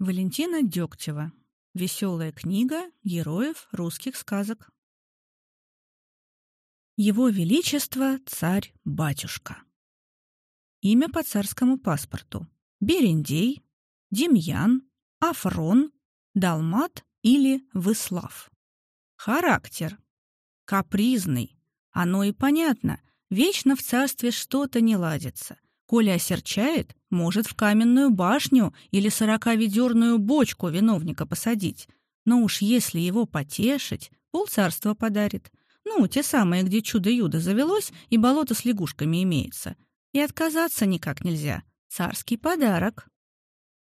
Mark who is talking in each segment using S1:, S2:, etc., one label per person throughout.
S1: Валентина Дегтева. Веселая книга героев русских сказок. Его Величество царь-батюшка. Имя по царскому паспорту. Берендей, Демьян, Афрон, Далмат или Выслав. Характер. Капризный. Оно и понятно. Вечно в царстве что-то не ладится. Коли осерчает, может в каменную башню или сороковедерную бочку виновника посадить. Но уж если его потешить, полцарства подарит. Ну, те самые, где чудо-юдо завелось и болото с лягушками имеется. И отказаться никак нельзя. Царский подарок.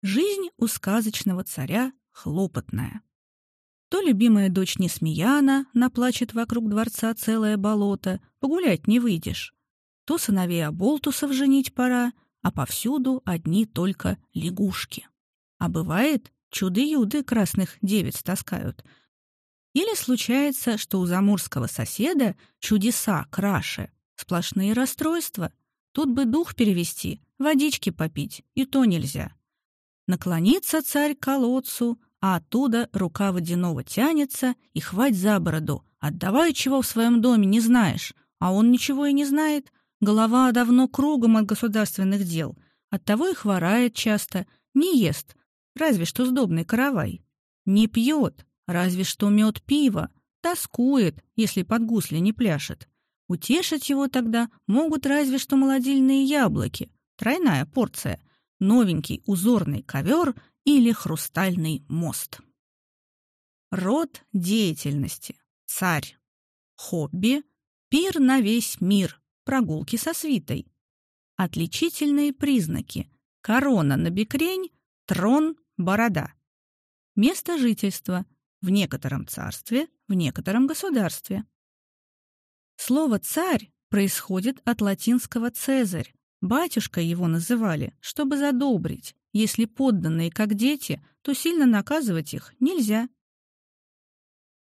S1: Жизнь у сказочного царя хлопотная. То любимая дочь Несмеяна наплачет вокруг дворца целое болото, погулять не выйдешь. То сыновей Аболтусов женить пора, а повсюду одни только лягушки. А бывает, чуды-юды красных девиц таскают. Или случается, что у заморского соседа чудеса краше, сплошные расстройства. Тут бы дух перевести, водички попить, и то нельзя. Наклонится царь к колодцу, а оттуда рука водяного тянется и хвать за бороду. Отдавай, чего в своем доме не знаешь. А он ничего и не знает, Голова давно кругом от государственных дел, оттого и хворает часто, не ест, разве что сдобный каравай. Не пьет, разве что мед пиво, тоскует, если под гусли не пляшет. Утешить его тогда могут разве что молодильные яблоки, тройная порция, новенький узорный ковер или хрустальный мост. Род деятельности. Царь. Хобби. Пир на весь мир прогулки со свитой. Отличительные признаки. Корона на бекрень, трон, борода. Место жительства. В некотором царстве, в некотором государстве. Слово «царь» происходит от латинского «цезарь». Батюшка его называли, чтобы задобрить. Если подданные как дети, то сильно наказывать их нельзя.